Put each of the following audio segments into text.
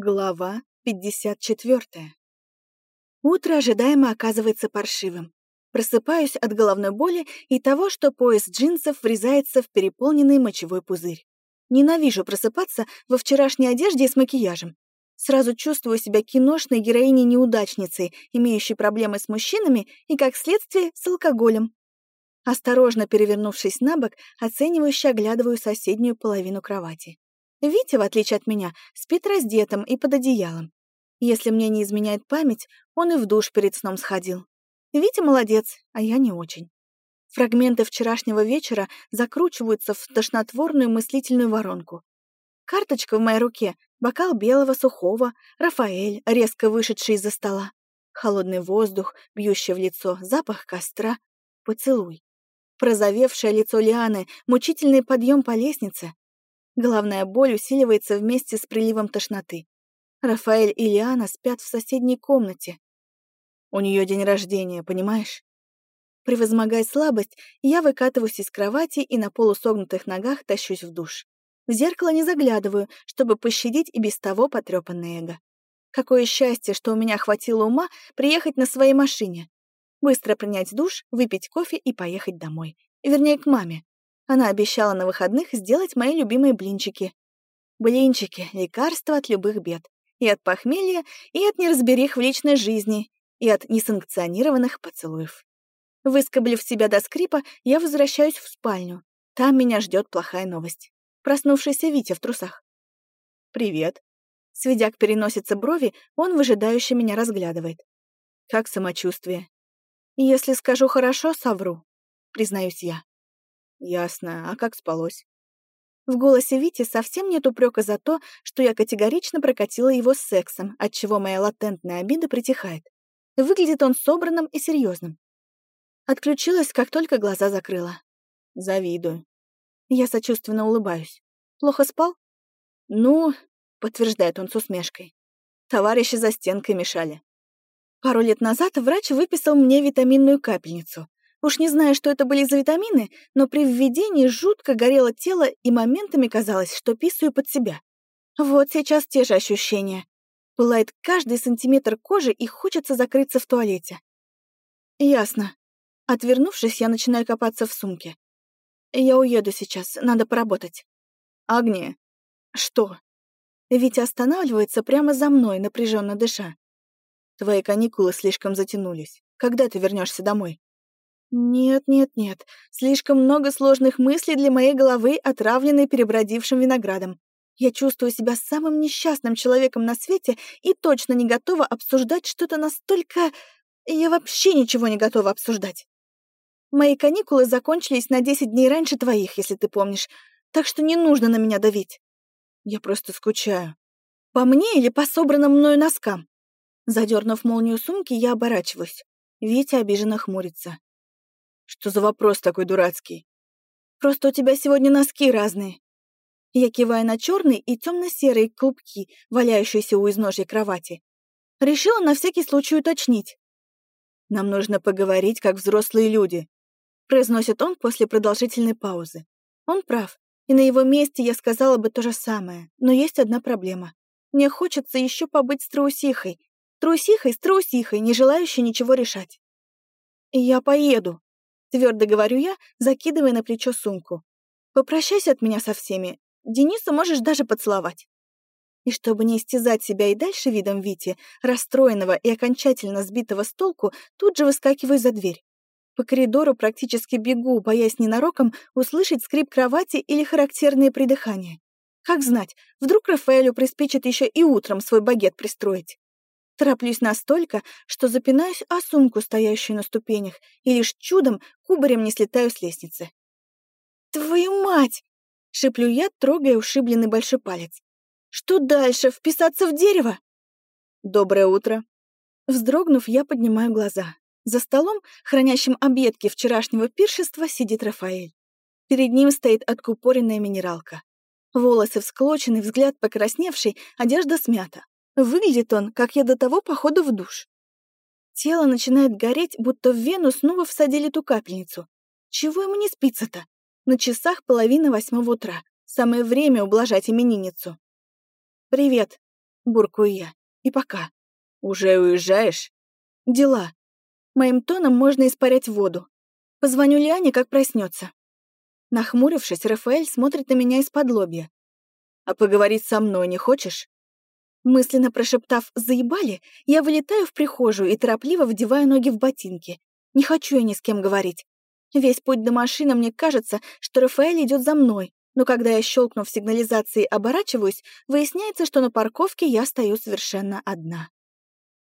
Глава 54. Утро ожидаемо оказывается паршивым. Просыпаюсь от головной боли и того, что пояс джинсов врезается в переполненный мочевой пузырь. Ненавижу просыпаться во вчерашней одежде и с макияжем. Сразу чувствую себя киношной героиней-неудачницей, имеющей проблемы с мужчинами и, как следствие, с алкоголем. Осторожно перевернувшись на бок, оценивающе оглядываю соседнюю половину кровати. Витя, в отличие от меня, спит раздетым и под одеялом. Если мне не изменяет память, он и в душ перед сном сходил. Витя молодец, а я не очень. Фрагменты вчерашнего вечера закручиваются в тошнотворную мыслительную воронку. Карточка в моей руке, бокал белого сухого, Рафаэль, резко вышедший из-за стола. Холодный воздух, бьющий в лицо, запах костра, поцелуй. Прозовевшее лицо Лианы, мучительный подъем по лестнице, Головная боль усиливается вместе с приливом тошноты. Рафаэль и Лиана спят в соседней комнате. У нее день рождения, понимаешь? Превозмогая слабость, я выкатываюсь из кровати и на полусогнутых ногах тащусь в душ. В зеркало не заглядываю, чтобы пощадить и без того потрёпанное эго. Какое счастье, что у меня хватило ума приехать на своей машине. Быстро принять душ, выпить кофе и поехать домой. Вернее, к маме. Она обещала на выходных сделать мои любимые блинчики. Блинчики — лекарство от любых бед. И от похмелья, и от неразберих в личной жизни, и от несанкционированных поцелуев. Выскоблив себя до скрипа, я возвращаюсь в спальню. Там меня ждет плохая новость. Проснувшийся Витя в трусах. «Привет». Сведяк переносится брови, он выжидающе меня разглядывает. «Как самочувствие?» «Если скажу хорошо, совру», — признаюсь я. Ясно. А как спалось? В голосе Вити совсем нет упрека за то, что я категорично прокатила его с сексом, отчего моя латентная обида притихает. Выглядит он собранным и серьезным. Отключилась, как только глаза закрыла. Завидую. Я сочувственно улыбаюсь. Плохо спал? Ну, подтверждает он с усмешкой. Товарищи за стенкой мешали. Пару лет назад врач выписал мне витаминную капельницу. Уж не знаю, что это были за витамины, но при введении жутко горело тело и моментами казалось, что писаю под себя. Вот сейчас те же ощущения. Пылает каждый сантиметр кожи и хочется закрыться в туалете. Ясно. Отвернувшись, я начинаю копаться в сумке. Я уеду сейчас, надо поработать. Агния. Что? Витя останавливается прямо за мной, напряженно дыша. Твои каникулы слишком затянулись. Когда ты вернешься домой? Нет, нет, нет. Слишком много сложных мыслей для моей головы, отравленной перебродившим виноградом. Я чувствую себя самым несчастным человеком на свете и точно не готова обсуждать что-то настолько... Я вообще ничего не готова обсуждать. Мои каникулы закончились на 10 дней раньше твоих, если ты помнишь, так что не нужно на меня давить. Я просто скучаю. По мне или по собранным мною носкам? Задернув молнию сумки, я оборачиваюсь. Витя обиженно хмурится. Что за вопрос такой дурацкий? Просто у тебя сегодня носки разные. Я киваю на черные и темно-серые клубки, валяющиеся у изножья кровати. Решила на всякий случай уточнить. «Нам нужно поговорить, как взрослые люди», — произносит он после продолжительной паузы. Он прав, и на его месте я сказала бы то же самое, но есть одна проблема. Мне хочется еще побыть с трусихой. Трусихой с трусихой, не желающей ничего решать. «Я поеду», Твердо говорю я, закидывая на плечо сумку. Попрощайся от меня со всеми. Дениса можешь даже поцеловать. И чтобы не истязать себя и дальше видом Вити, расстроенного и окончательно сбитого с толку, тут же выскакиваю за дверь. По коридору практически бегу, боясь ненароком услышать скрип кровати или характерные придыхания. Как знать, вдруг Рафаэлю приспичит еще и утром свой багет пристроить. Тороплюсь настолько, что запинаюсь о сумку, стоящую на ступенях, и лишь чудом кубарем не слетаю с лестницы. «Твою мать!» — шиплю я, трогая ушибленный большой палец. «Что дальше? Вписаться в дерево?» «Доброе утро!» Вздрогнув, я поднимаю глаза. За столом, хранящим объедки вчерашнего пиршества, сидит Рафаэль. Перед ним стоит откупоренная минералка. Волосы всклочены, взгляд покрасневший, одежда смята. Выглядит он, как я до того походу в душ. Тело начинает гореть, будто в вену снова всадили ту капельницу. Чего ему не спится-то? На часах половина восьмого утра. Самое время ублажать именинницу. «Привет». Буркую я. И пока. Уже уезжаешь? Дела. Моим тоном можно испарять воду. Позвоню Лиане, как проснется. Нахмурившись, Рафаэль смотрит на меня из-под лобья. «А поговорить со мной не хочешь?» Мысленно прошептав «заебали», я вылетаю в прихожую и торопливо вдеваю ноги в ботинки. Не хочу я ни с кем говорить. Весь путь до машины мне кажется, что Рафаэль идет за мной, но когда я, щелкнув сигнализацией, оборачиваюсь, выясняется, что на парковке я стою совершенно одна.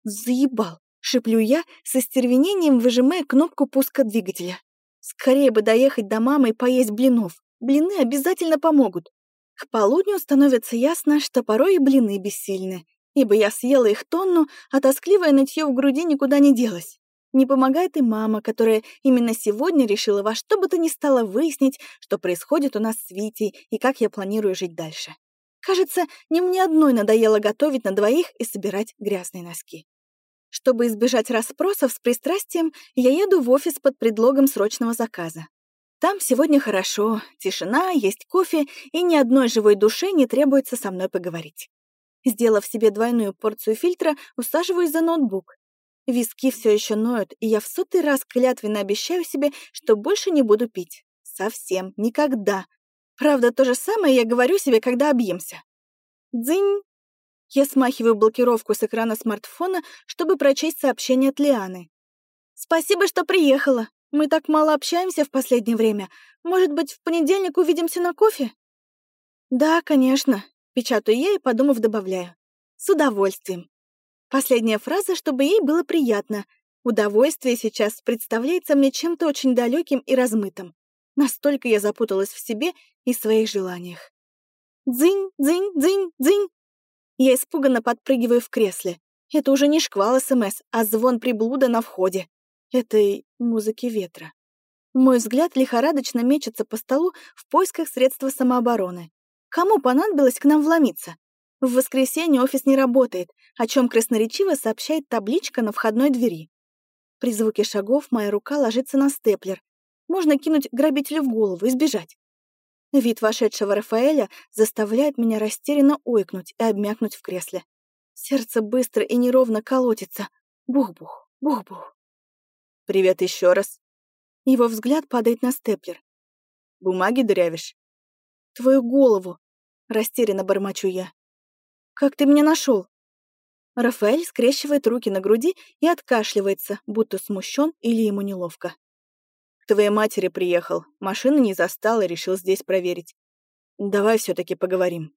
«Заебал!» — шиплю я, со стервенением выжимая кнопку пуска двигателя. Скорее бы доехать до мамы и поесть блинов. Блины обязательно помогут. К полудню становится ясно, что порой и блины бессильны, ибо я съела их тонну, а тоскливое нытье в груди никуда не делось. Не помогает и мама, которая именно сегодня решила во что бы то ни стало выяснить, что происходит у нас с Витей и как я планирую жить дальше. Кажется, не мне одной надоело готовить на двоих и собирать грязные носки. Чтобы избежать расспросов с пристрастием, я еду в офис под предлогом срочного заказа. Там сегодня хорошо, тишина, есть кофе, и ни одной живой душе не требуется со мной поговорить. Сделав себе двойную порцию фильтра, усаживаюсь за ноутбук. Виски все еще ноют, и я в сотый раз клятвенно обещаю себе, что больше не буду пить. Совсем, никогда. Правда, то же самое я говорю себе, когда объемся. Дзынь, я смахиваю блокировку с экрана смартфона, чтобы прочесть сообщение от Лианы. «Спасибо, что приехала. Мы так мало общаемся в последнее время. Может быть, в понедельник увидимся на кофе?» «Да, конечно», — печатаю я и, подумав, добавляю. «С удовольствием». Последняя фраза, чтобы ей было приятно. Удовольствие сейчас представляется мне чем-то очень далеким и размытым. Настолько я запуталась в себе и своих желаниях. Дзынь, дзынь, дзынь, дзынь. Я испуганно подпрыгиваю в кресле. Это уже не шквал СМС, а звон приблуда на входе. Этой музыки ветра. Мой взгляд лихорадочно мечется по столу в поисках средства самообороны. Кому понадобилось к нам вломиться? В воскресенье офис не работает, о чем красноречиво сообщает табличка на входной двери. При звуке шагов моя рука ложится на степлер. Можно кинуть грабителю в голову и сбежать. Вид вошедшего Рафаэля заставляет меня растерянно ойкнуть и обмякнуть в кресле. Сердце быстро и неровно колотится. Бух-бух, бух-бух. «Привет еще раз». Его взгляд падает на степлер. «Бумаги дырявишь?» «Твою голову!» — растерянно бормочу я. «Как ты меня нашел? Рафаэль скрещивает руки на груди и откашливается, будто смущен или ему неловко твоей матери приехал. Машину не застал и решил здесь проверить. Давай все таки поговорим.